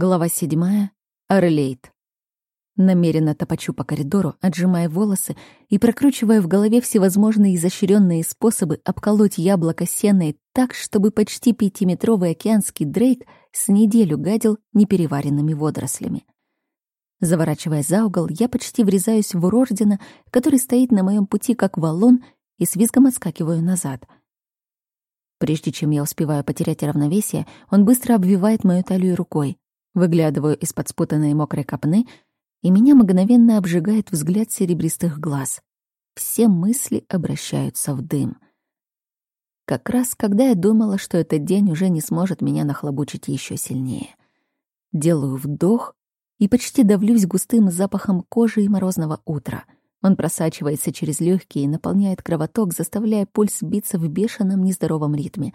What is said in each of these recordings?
Глава седьмая. Орлейт. Намеренно топочу по коридору, отжимая волосы и прокручивая в голове всевозможные изощренные способы обколоть яблоко сеной так, чтобы почти пятиметровый океанский дрейк с неделю гадил непереваренными водорослями. Заворачивая за угол, я почти врезаюсь в Урордина, который стоит на моем пути как валун, и с визгом отскакиваю назад. Прежде чем я успеваю потерять равновесие, он быстро обвивает мою талию рукой. Выглядываю из-под спутанной мокрой копны, и меня мгновенно обжигает взгляд серебристых глаз. Все мысли обращаются в дым. Как раз когда я думала, что этот день уже не сможет меня нахлобучить еще сильнее. Делаю вдох и почти давлюсь густым запахом кожи и морозного утра. Он просачивается через легкие и наполняет кровоток, заставляя пульс биться в бешеном нездоровом ритме.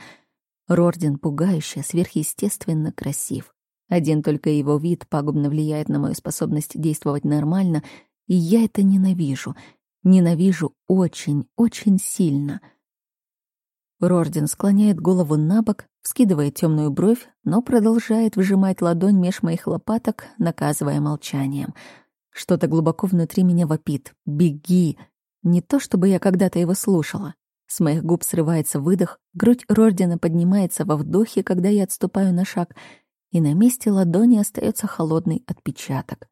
Рорден пугающе, сверхъестественно красив. Один только его вид пагубно влияет на мою способность действовать нормально, и я это ненавижу. Ненавижу очень, очень сильно. Рорден склоняет голову на бок, вскидывает темную бровь, но продолжает выжимать ладонь меж моих лопаток, наказывая молчанием. Что-то глубоко внутри меня вопит. «Беги!» Не то, чтобы я когда-то его слушала. С моих губ срывается выдох, грудь Рордена поднимается во вдохе, когда я отступаю на шаг — и на месте ладони остается холодный отпечаток.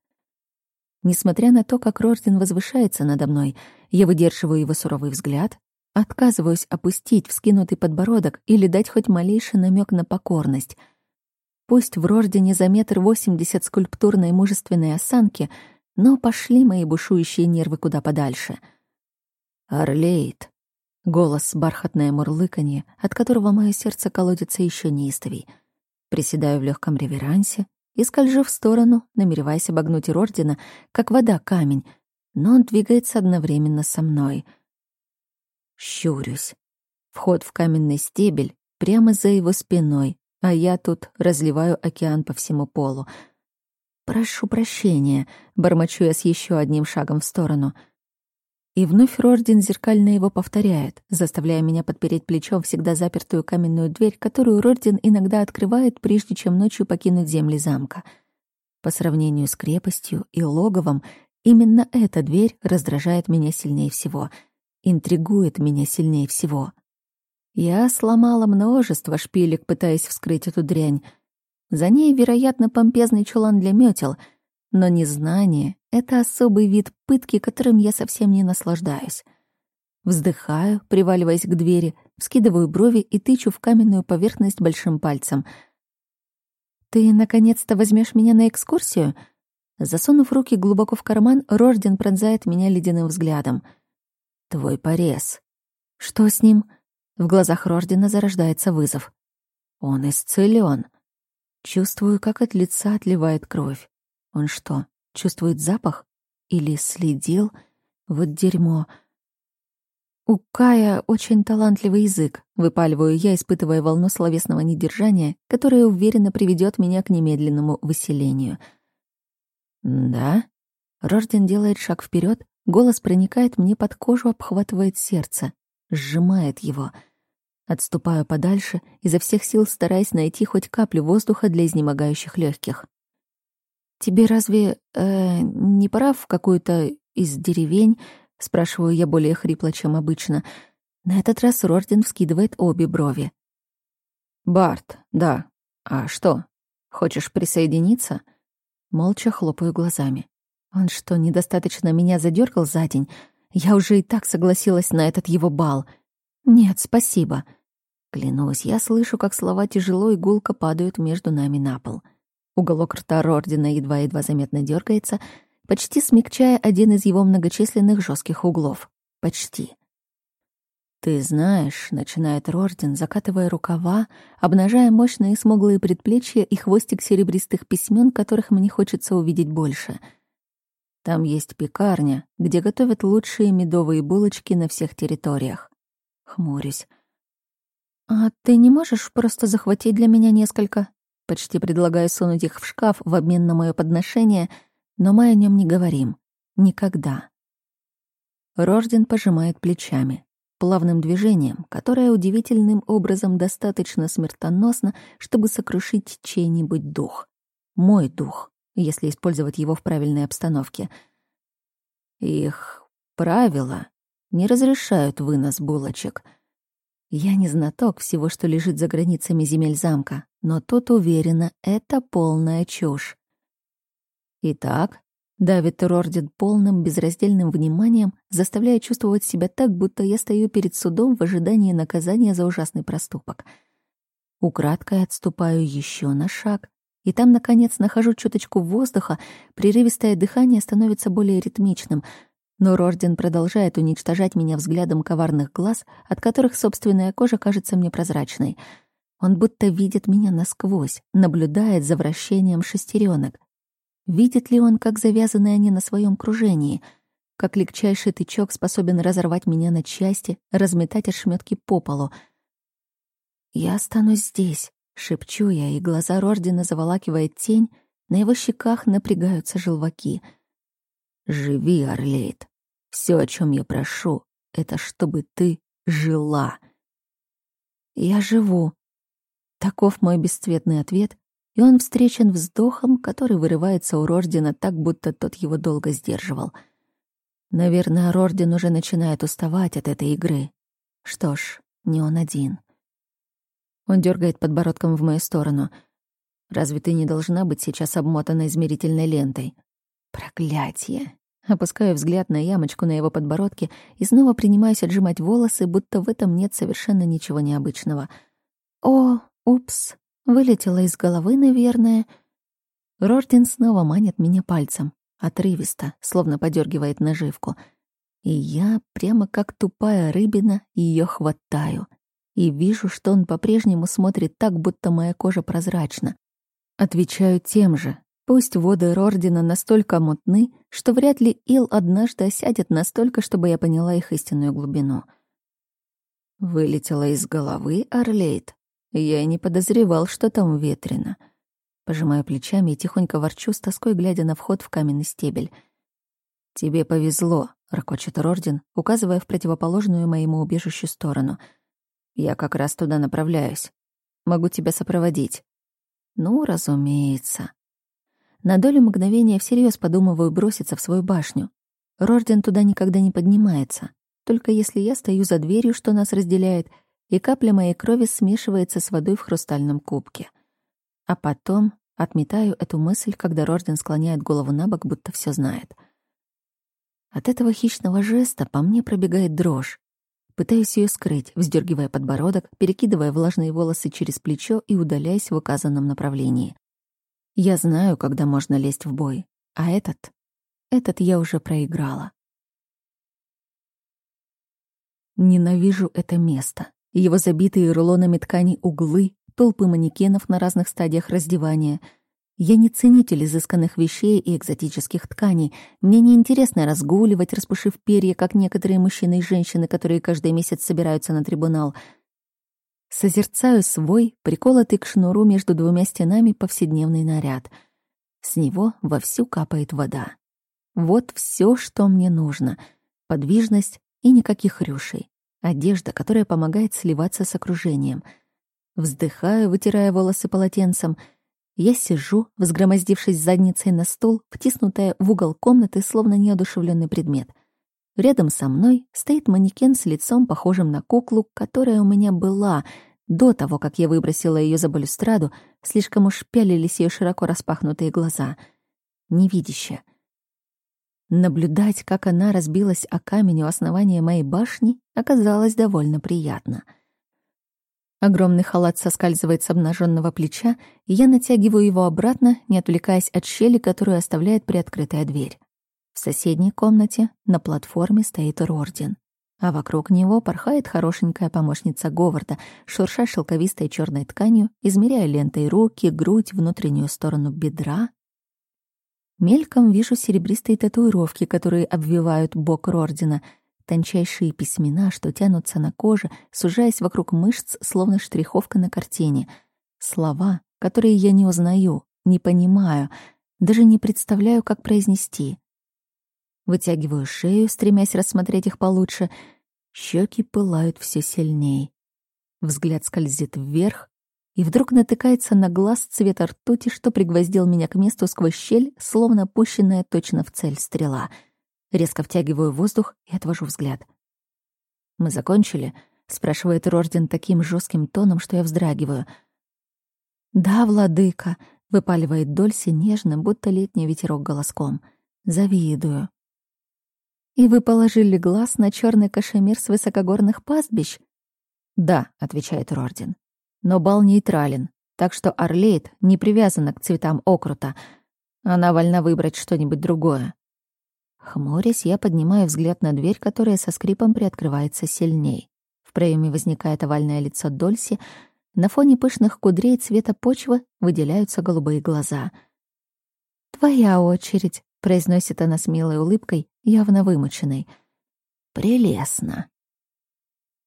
Несмотря на то, как Рордин возвышается надо мной, я выдерживаю его суровый взгляд, отказываюсь опустить вскинутый подбородок или дать хоть малейший намек на покорность. Пусть в Рордине за метр восемьдесят скульптурной мужественной осанки, но пошли мои бушующие нервы куда подальше. «Орлейт!» — голос бархатное мурлыканье, от которого мое сердце колодится еще неистовей — Приседаю в легком реверансе и скольжу в сторону, намереваясь обогнуть Рордина, как вода камень, но он двигается одновременно со мной. Щурюсь. Вход в каменный стебель прямо за его спиной, а я тут разливаю океан по всему полу. «Прошу прощения», — бормочу я с еще одним шагом в сторону — и вновь Рордин зеркально его повторяет, заставляя меня подпереть плечом всегда запертую каменную дверь, которую Рордин иногда открывает, прежде чем ночью покинуть земли замка. По сравнению с крепостью и логовом, именно эта дверь раздражает меня сильнее всего, интригует меня сильнее всего. Я сломала множество шпилек, пытаясь вскрыть эту дрянь. За ней, вероятно, помпезный чулан для метел — но незнание — это особый вид пытки, которым я совсем не наслаждаюсь. Вздыхаю, приваливаясь к двери, вскидываю брови и тычу в каменную поверхность большим пальцем. «Ты, наконец-то, возьмешь меня на экскурсию?» Засунув руки глубоко в карман, Рожден пронзает меня ледяным взглядом. «Твой порез». «Что с ним?» В глазах Рождена зарождается вызов. «Он исцелен. Чувствую, как от лица отливает кровь. Он что, чувствует запах? Или следил? Вот дерьмо. У Кая очень талантливый язык, выпаливаю я, испытывая волну словесного недержания, которая уверенно приведет меня к немедленному выселению. «Да?» Рожден делает шаг вперед, голос проникает мне под кожу, обхватывает сердце, сжимает его. Отступаю подальше, изо всех сил стараясь найти хоть каплю воздуха для изнемогающих легких. «Тебе разве э, не пора в какую-то из деревень?» — спрашиваю я более хрипло, чем обычно. На этот раз Рорден вскидывает обе брови. «Барт, да. А что, хочешь присоединиться?» Молча хлопаю глазами. Он что, недостаточно меня задергал за день? Я уже и так согласилась на этот его бал. Нет, спасибо. Клянусь, я слышу, как слова тяжело и гулко падают между нами на пол. Уголок рта Рордина едва-едва заметно дергается, почти смягчая один из его многочисленных жестких углов. Почти. «Ты знаешь», — начинает Рордин, закатывая рукава, обнажая мощные смуглые предплечья и хвостик серебристых письмен, которых мне хочется увидеть больше. Там есть пекарня, где готовят лучшие медовые булочки на всех территориях. Хмурюсь. «А ты не можешь просто захватить для меня несколько?» Почти предлагаю сунуть их в шкаф в обмен на мое подношение, но мы о нем не говорим. Никогда. Рожден пожимает плечами, плавным движением, которое удивительным образом достаточно смертоносно, чтобы сокрушить чей-нибудь дух. мой дух, если использовать его в правильной обстановке. Их правила не разрешают вынос булочек. Я не знаток всего, что лежит за границами земель замка, но тут уверена, это полная чушь. Итак, давит Рордин полным безраздельным вниманием, заставляя чувствовать себя так, будто я стою перед судом в ожидании наказания за ужасный проступок. Украдкой отступаю еще на шаг, и там, наконец, нахожу чуточку воздуха, прерывистое дыхание становится более ритмичным — но Рордин продолжает уничтожать меня взглядом коварных глаз, от которых собственная кожа кажется мне прозрачной. Он будто видит меня насквозь, наблюдает за вращением шестеренок. Видит ли он, как завязаны они на своем кружении, как легчайший тычок способен разорвать меня на части, разметать ошметки по полу. «Я останусь здесь», — шепчу я, и глаза Рордина заволакивает тень, на его щеках напрягаются желваки. «Живи, Орлейд», все, о чем я прошу, это чтобы ты жила. Я живу. Таков мой бесцветный ответ, и он встречен вздохом, который вырывается у Рордина так, будто тот его долго сдерживал. Наверное, Рордин уже начинает уставать от этой игры. Что ж, не он один. Он дергает подбородком в мою сторону. «Разве ты не должна быть сейчас обмотана измерительной лентой?» «Проклятие! Опускаю взгляд на ямочку на его подбородке и снова принимаюсь отжимать волосы, будто в этом нет совершенно ничего необычного. О, упс, вылетело из головы, наверное. Рортин снова манит меня пальцем, отрывисто, словно подергивает наживку. И я, прямо как тупая рыбина, ее хватаю. И вижу, что он по-прежнему смотрит так, будто моя кожа прозрачна. Отвечаю тем же, Пусть воды Рордина настолько мутны, что вряд ли Ил однажды осядет настолько, чтобы я поняла их истинную глубину. Вылетела из головы Орлейд. Я и не подозревал, что там ветрено. Пожимаю плечами и тихонько ворчу, с тоской глядя на вход в каменный стебель. «Тебе повезло», — ракочет Рордин, указывая в противоположную моему убежищу сторону. «Я как раз туда направляюсь. Могу тебя сопроводить». «Ну, разумеется». На долю мгновения всерьез подумываю броситься в свою башню. Рорден туда никогда не поднимается. Только если я стою за дверью, что нас разделяет, и капля моей крови смешивается с водой в хрустальном кубке. А потом отметаю эту мысль, когда Рорден склоняет голову на бок, будто все знает. От этого хищного жеста по мне пробегает дрожь. Пытаюсь ее скрыть, вздергивая подбородок, перекидывая влажные волосы через плечо и удаляясь в указанном направлении. Я знаю, когда можно лезть в бой, а этот... Этот я уже проиграла. Ненавижу это место. Его забитые рулонами ткани углы, толпы манекенов на разных стадиях раздевания. Я не ценитель изысканных вещей и экзотических тканей. Мне не интересно разгуливать, распушив перья, как некоторые мужчины и женщины, которые каждый месяц собираются на трибунал — Созерцаю свой, приколотый к шнуру между двумя стенами повседневный наряд. С него вовсю капает вода. Вот все, что мне нужно. Подвижность и никаких рюшей. Одежда, которая помогает сливаться с окружением. Вздыхаю, вытирая волосы полотенцем. Я сижу, взгромоздившись задницей на стул, втиснутая в угол комнаты, словно неодушевленный предмет — Рядом со мной стоит манекен с лицом, похожим на куклу, которая у меня была. До того, как я выбросила ее за балюстраду, слишком уж пялились ее широко распахнутые глаза. Невидяще. Наблюдать, как она разбилась о камень у основания моей башни, оказалось довольно приятно. Огромный халат соскальзывает с обнаженного плеча, и я натягиваю его обратно, не отвлекаясь от щели, которую оставляет приоткрытая дверь. В соседней комнате на платформе стоит Рордин, а вокруг него порхает хорошенькая помощница Говарда, шурша шелковистой черной тканью, измеряя лентой руки, грудь, внутреннюю сторону бедра. Мельком вижу серебристые татуировки, которые обвивают бок Рордина, тончайшие письмена, что тянутся на коже, сужаясь вокруг мышц, словно штриховка на картине. Слова, которые я не узнаю, не понимаю, даже не представляю, как произнести. Вытягиваю шею, стремясь рассмотреть их получше. Щеки пылают все сильней. Взгляд скользит вверх, и вдруг натыкается на глаз цвета ртути, что пригвоздил меня к месту сквозь щель, словно пущенная точно в цель стрела. Резко втягиваю воздух и отвожу взгляд. «Мы закончили?» — спрашивает Рорден таким жестким тоном, что я вздрагиваю. «Да, владыка», — выпаливает Дольси нежным, будто летний ветерок голоском. «Завидую». «И вы положили глаз на черный кашемир с высокогорных пастбищ?» «Да», — отвечает Рорден. «Но бал нейтрален, так что Орлейд не привязана к цветам окрута. Она вольна выбрать что-нибудь другое». Хмурясь, я поднимаю взгляд на дверь, которая со скрипом приоткрывается сильней. В проеме возникает овальное лицо Дольси. На фоне пышных кудрей цвета почвы выделяются голубые глаза. «Твоя очередь», — произносит она с милой улыбкой, явно вымученной. «Прелестно».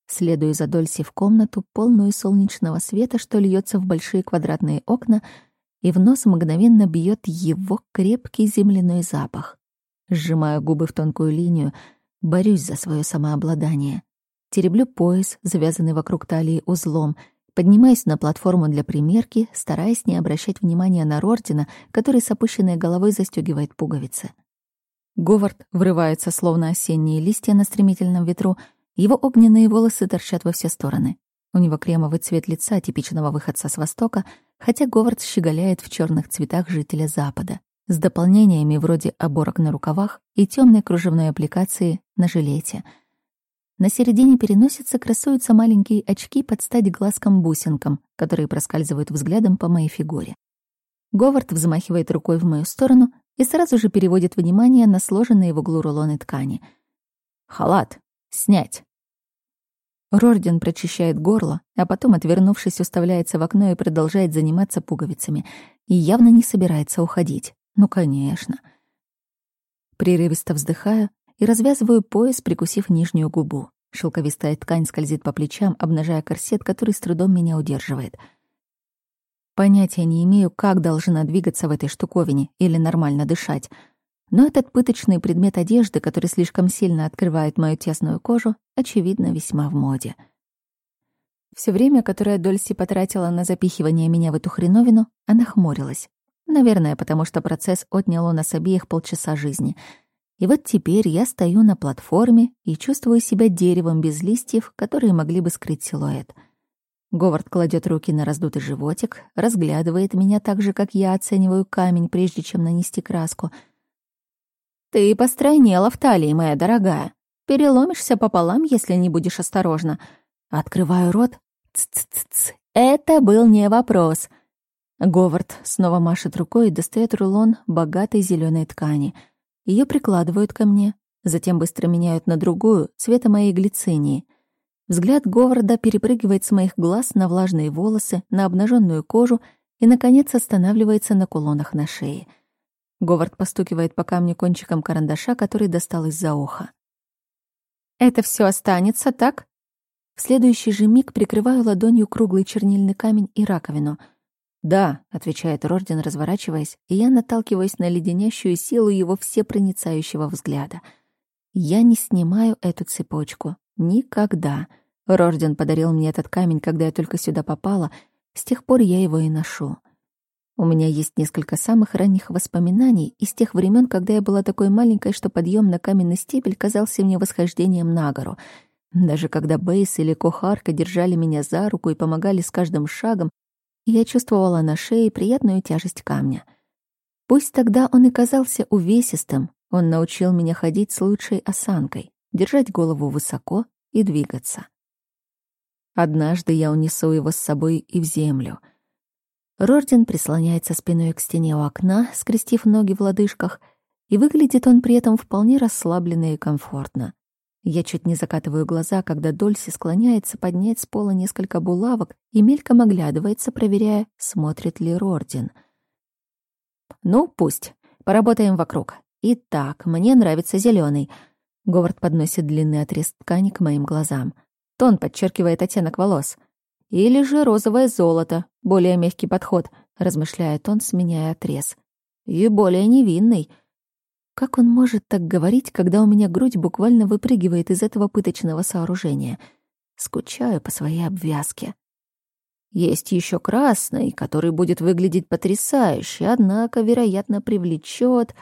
Следую за Дольси в комнату, полную солнечного света, что льется в большие квадратные окна, и в нос мгновенно бьет его крепкий земляной запах. Сжимаю губы в тонкую линию, борюсь за свое самообладание. Тереблю пояс, завязанный вокруг талии узлом, поднимаюсь на платформу для примерки, стараясь не обращать внимания на Рордина, который с опущенной головой застегивает пуговицы. Говард врывается, словно осенние листья на стремительном ветру, его огненные волосы торчат во все стороны. У него кремовый цвет лица типичного выходца с Востока, хотя Говард щеголяет в черных цветах жителя Запада с дополнениями вроде оборок на рукавах и темной кружевной аппликации на жилете. На середине переносицы красуются маленькие очки под стать глазкам-бусинкам, которые проскальзывают взглядом по моей фигуре. Говард взмахивает рукой в мою сторону и сразу же переводит внимание на сложенные в углу рулоны ткани. «Халат! Снять!» Рорден прочищает горло, а потом, отвернувшись, уставляется в окно и продолжает заниматься пуговицами, и явно не собирается уходить. Ну, конечно. Прерывисто вздыхаю и развязываю пояс, прикусив нижнюю губу. Шелковистая ткань скользит по плечам, обнажая корсет, который с трудом меня удерживает. Понятия не имею, как должна двигаться в этой штуковине или нормально дышать. Но этот пыточный предмет одежды, который слишком сильно открывает мою тесную кожу, очевидно, весьма в моде. Все время, которое Дольси потратила на запихивание меня в эту хреновину, она хмурилась. Наверное, потому что процесс отнял у нас обеих полчаса жизни. И вот теперь я стою на платформе и чувствую себя деревом без листьев, которые могли бы скрыть силуэт. Говард кладет руки на раздутый животик, разглядывает меня так же, как я оцениваю камень, прежде чем нанести краску. «Ты постройнела в талии, моя дорогая. Переломишься пополам, если не будешь осторожна». Открываю рот. Ц-ц-ц. Это был не вопрос — Говард снова машет рукой и достает рулон богатой зеленой ткани. Ее прикладывают ко мне, затем быстро меняют на другую, цвета моей глицинии. Взгляд Говарда перепрыгивает с моих глаз на влажные волосы, на обнаженную кожу и, наконец, останавливается на кулонах на шее. Говард постукивает по камню кончиком карандаша, который достал из-за уха. «Это все останется, так?» В следующий же миг прикрываю ладонью круглый чернильный камень и раковину — «Да», — отвечает Рорден, разворачиваясь, и я наталкиваюсь на леденящую силу его всепроницающего взгляда. Я не снимаю эту цепочку. Никогда. Рорден подарил мне этот камень, когда я только сюда попала. С тех пор я его и ношу. У меня есть несколько самых ранних воспоминаний из тех времен, когда я была такой маленькой, что подъем на каменный стебель казался мне восхождением на гору. Даже когда Бейс или Кохарка держали меня за руку и помогали с каждым шагом, я чувствовала на шее приятную тяжесть камня. Пусть тогда он и казался увесистым, он научил меня ходить с лучшей осанкой, держать голову высоко и двигаться. Однажды я унесу его с собой и в землю. Рорден прислоняется спиной к стене у окна, скрестив ноги в лодыжках, и выглядит он при этом вполне расслабленно и комфортно. Я чуть не закатываю глаза, когда Дольси склоняется поднять с пола несколько булавок и мельком оглядывается, проверяя, смотрит ли Рордин. «Ну, пусть. Поработаем вокруг. Итак, мне нравится зеленый. Говард подносит длинный отрез ткани к моим глазам. Тон подчеркивает оттенок волос. «Или же розовое золото, более мягкий подход», — размышляет он, сменяя отрез. «И более невинный», — как он может так говорить, когда у меня грудь буквально выпрыгивает из этого пыточного сооружения? Скучаю по своей обвязке. Есть еще красный, который будет выглядеть потрясающе, однако, вероятно, привлечет.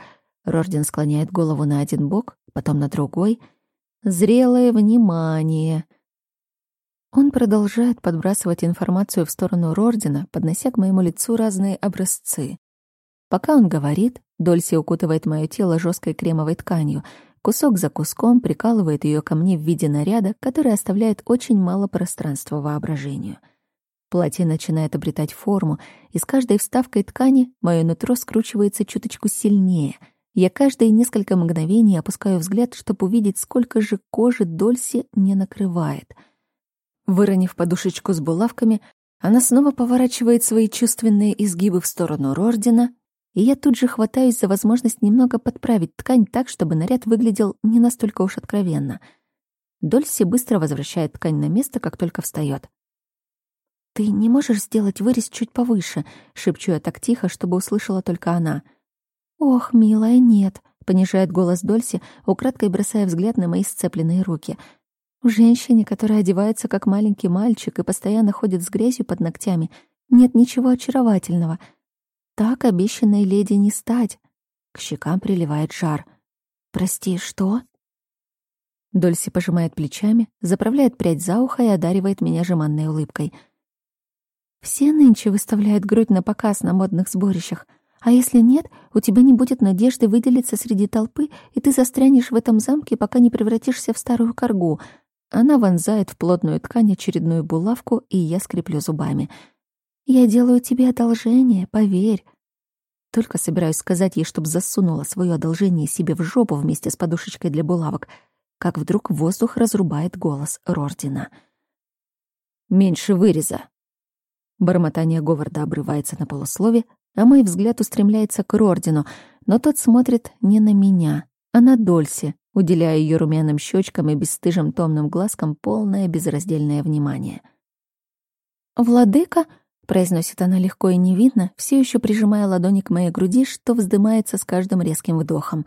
Рорден склоняет голову на один бок, потом на другой. Зрелое внимание. Он продолжает подбрасывать информацию в сторону Рордена, поднося к моему лицу разные образцы. Пока он говорит, Дольси укутывает мое тело жесткой кремовой тканью, кусок за куском прикалывает ее ко мне в виде наряда, который оставляет очень мало пространства воображению. Платье начинает обретать форму, и с каждой вставкой ткани мое нутро скручивается чуточку сильнее. Я каждые несколько мгновений опускаю взгляд, чтобы увидеть, сколько же кожи Дольси не накрывает. Выронив подушечку с булавками, она снова поворачивает свои чувственные изгибы в сторону Рордина, и я тут же хватаюсь за возможность немного подправить ткань так, чтобы наряд выглядел не настолько уж откровенно. Дольси быстро возвращает ткань на место, как только встает. «Ты не можешь сделать вырез чуть повыше?» — шепчу я так тихо, чтобы услышала только она. «Ох, милая, нет», — понижает голос Дольси, украдкой бросая взгляд на мои сцепленные руки. «У женщине, которая одевается как маленький мальчик и постоянно ходит с грязью под ногтями, нет ничего очаровательного. Так обещанной леди не стать». К щекам приливает жар. «Прости, что?» Дольси пожимает плечами, заправляет прядь за ухо и одаривает меня жеманной улыбкой — все нынче выставляют грудь на показ на модных сборищах. А если нет, у тебя не будет надежды выделиться среди толпы, и ты застрянешь в этом замке, пока не превратишься в старую коргу. Она вонзает в плотную ткань очередную булавку, и я скреплю зубами. «Я делаю тебе одолжение, поверь». Только собираюсь сказать ей, чтобы засунула свое одолжение себе в жопу вместе с подушечкой для булавок, как вдруг воздух разрубает голос Рордина. «Меньше выреза», Бормотание Говарда обрывается на полуслове, а мой взгляд устремляется к Рордину, но тот смотрит не на меня, а на Дольси, уделяя ее румяным щечкам и бесстыжим томным глазкам полное безраздельное внимание. «Владыка», — произносит она легко и невинно, все еще прижимая ладони к моей груди, что вздымается с каждым резким вдохом.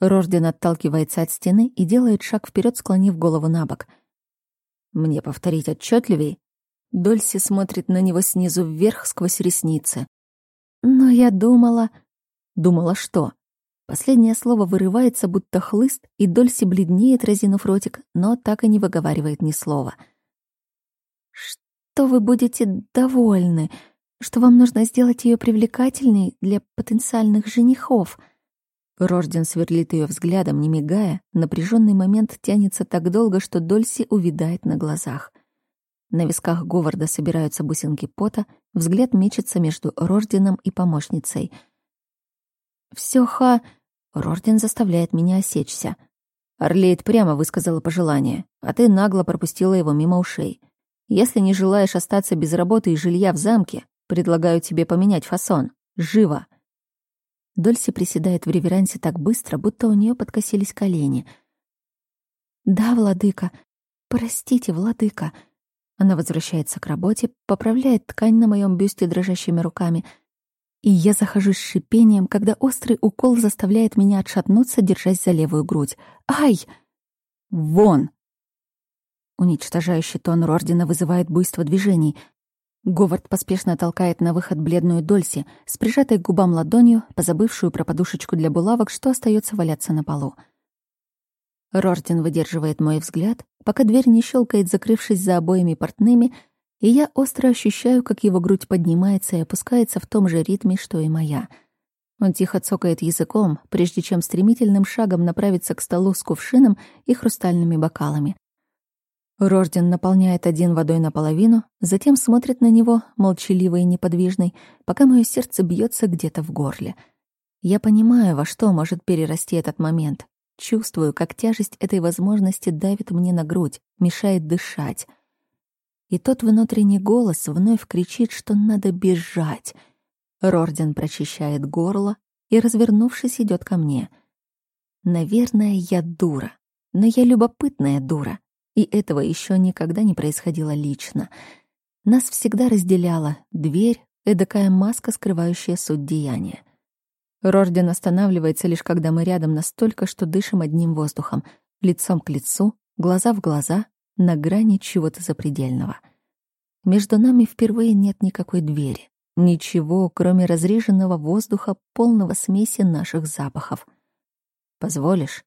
Рожден отталкивается от стены и делает шаг вперед, склонив голову на бок. «Мне повторить отчетливей?» Дольси смотрит на него снизу вверх сквозь ресницы. «Но я думала...» «Думала что?» Последнее слово вырывается, будто хлыст, и Дольси бледнеет, разинув ротик, но так и не выговаривает ни слова. «Что вы будете довольны? Что вам нужно сделать ее привлекательной для потенциальных женихов?» Рожден сверлит ее взглядом, не мигая. Напряженный момент тянется так долго, что Дольси увядает на глазах. На висках Говарда собираются бусинки пота, взгляд мечется между Рожденом и помощницей. «Всё ха...» Рожден заставляет меня осечься. Орлейд прямо высказала пожелание, а ты нагло пропустила его мимо ушей. Если не желаешь остаться без работы и жилья в замке, предлагаю тебе поменять фасон. Живо!» Дольси приседает в реверансе так быстро, будто у нее подкосились колени. «Да, владыка. Простите, владыка», она возвращается к работе, поправляет ткань на моем бюсте дрожащими руками, и я захожусь с шипением, когда острый укол заставляет меня отшатнуться, держась за левую грудь. «Ай!» «Вон!» Уничтожающий тон Рордина вызывает буйство движений. Говард поспешно толкает на выход бледную Дольси, с прижатой к губам ладонью, позабывшую про подушечку для булавок, что остается валяться на полу. Рордин выдерживает мой взгляд, пока дверь не щелкает, закрывшись за обоими портными, и я остро ощущаю, как его грудь поднимается и опускается в том же ритме, что и моя. Он тихо цокает языком, прежде чем стремительным шагом направиться к столу с кувшином и хрустальными бокалами. Рожден наполняет один водой наполовину, затем смотрит на него, молчаливый и неподвижный, пока мое сердце бьется где-то в горле. Я понимаю, во что может перерасти этот момент, Чувствую, как тяжесть этой возможности давит мне на грудь, мешает дышать. И тот внутренний голос вновь кричит, что надо бежать. Рорден прочищает горло и, развернувшись, идет ко мне. Наверное, я дура, но я любопытная дура, и этого еще никогда не происходило лично. Нас всегда разделяла дверь, эдакая маска, скрывающая суть деяния. Рожден останавливается лишь когда мы рядом настолько, что дышим одним воздухом, лицом к лицу, глаза в глаза, на грани чего-то запредельного. Между нами впервые нет никакой двери. Ничего, кроме разреженного воздуха, полного смеси наших запахов. «Позволишь?»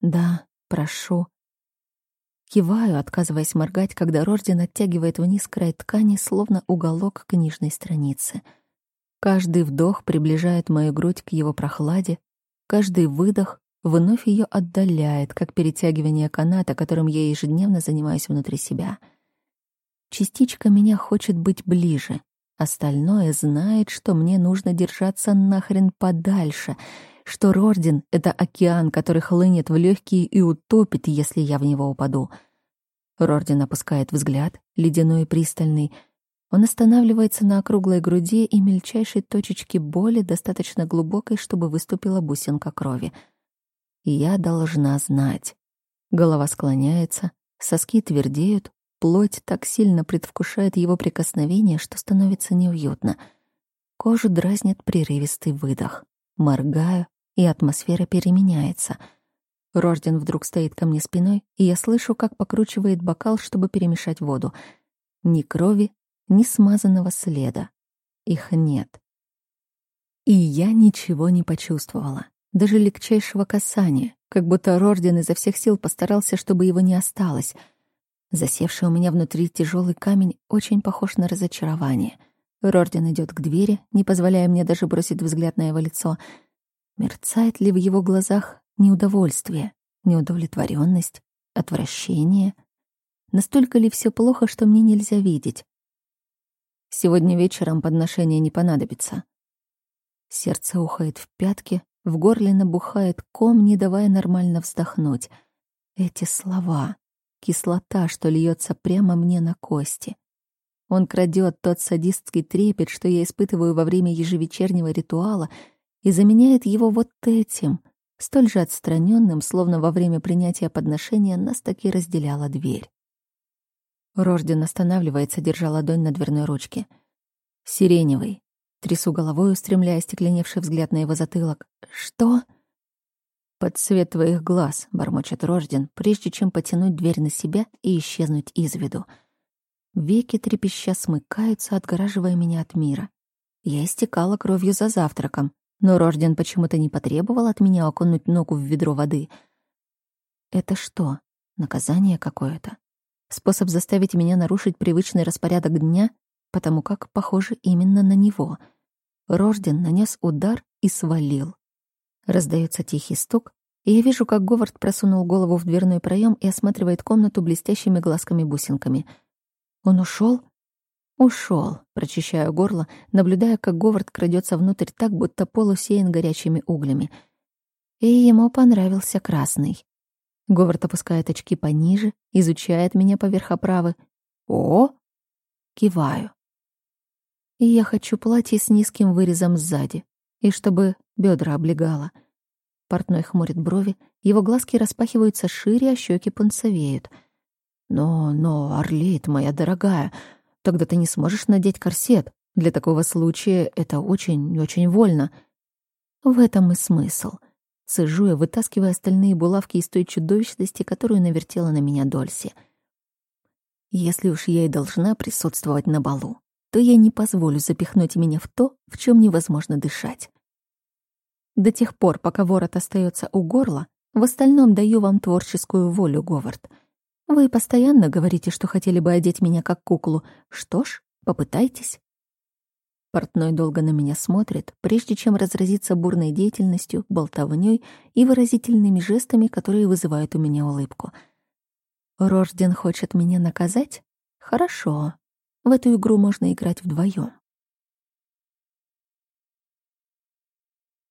«Да, прошу». Киваю, отказываясь моргать, когда Рордин оттягивает вниз край ткани, словно уголок книжной страницы. Каждый вдох приближает мою грудь к его прохладе, каждый выдох вновь ее отдаляет, как перетягивание каната, которым я ежедневно занимаюсь внутри себя. Частичка меня хочет быть ближе, остальное знает, что мне нужно держаться нахрен подальше, что Рордин — это океан, который хлынет в легкие и утопит, если я в него упаду. Рордин опускает взгляд, ледяной и пристальный. Он останавливается на округлой груди и мельчайшей точечке боли, достаточно глубокой, чтобы выступила бусинка крови — я должна знать. Голова склоняется, соски твердеют, плоть так сильно предвкушает его прикосновение, что становится неуютно. Кожу дразнит прерывистый выдох. Моргаю, и атмосфера переменяется. Рожден вдруг стоит ко мне спиной, и я слышу, как покручивает бокал, чтобы перемешать воду. Ни крови, ни смазанного следа. Их нет. И я ничего не почувствовала даже легчайшего касания, как будто Рорден изо всех сил постарался, чтобы его не осталось. Засевший у меня внутри тяжелый камень очень похож на разочарование. Рорден идет к двери, не позволяя мне даже бросить взгляд на его лицо. Мерцает ли в его глазах неудовольствие, неудовлетворенность, отвращение? Настолько ли все плохо, что мне нельзя видеть? Сегодня вечером подношение не понадобится. Сердце ухает в пятки, в горле набухает ком, не давая нормально вздохнуть. Эти слова. Кислота, что льется прямо мне на кости. Он крадет тот садистский трепет, что я испытываю во время ежевечернего ритуала, и заменяет его вот этим, столь же отстраненным, словно во время принятия подношения нас таки разделяла дверь. Рожден останавливается, держа ладонь на дверной ручке. Сиреневый, Трясу головой, устремляя стекленевший взгляд на его затылок. «Что?» «Под цвет твоих глаз», — бормочет Рожден, прежде чем потянуть дверь на себя и исчезнуть из виду. Веки трепеща смыкаются, отгораживая меня от мира. Я истекала кровью за завтраком, но Рожден почему-то не потребовал от меня окунуть ногу в ведро воды. Это что, наказание какое-то? Способ заставить меня нарушить привычный распорядок дня, потому как похоже именно на него — Рожден нанес удар и свалил. Раздается тихий стук, и я вижу, как Говард просунул голову в дверной проем и осматривает комнату блестящими глазками-бусинками. Он ушел? Ушел, прочищаю горло, наблюдая, как Говард крадется внутрь так, будто пол усеян горячими углями. И ему понравился красный. Говард опускает очки пониже, изучает меня поверх оправы. «О!» Киваю. И я хочу платье с низким вырезом сзади, и чтобы бедра облегало. Портной хмурит брови, его глазки распахиваются шире, а щеки пунцовеют. «Но, но, Орлит, моя дорогая, тогда ты не сможешь надеть корсет. Для такого случая это очень-очень вольно». В этом и смысл. Сижу я, вытаскивая остальные булавки из той чудовищности, которую навертела на меня Дольси. Если уж я и должна присутствовать на балу, то я не позволю запихнуть меня в то, в чем невозможно дышать. До тех пор, пока ворот остается у горла, в остальном даю вам творческую волю, Говард. Вы постоянно говорите, что хотели бы одеть меня как куклу. Что ж, попытайтесь. Портной долго на меня смотрит, прежде чем разразиться бурной деятельностью, болтовнёй и выразительными жестами, которые вызывают у меня улыбку. Рожден хочет меня наказать? Хорошо. В эту игру можно играть вдвоем.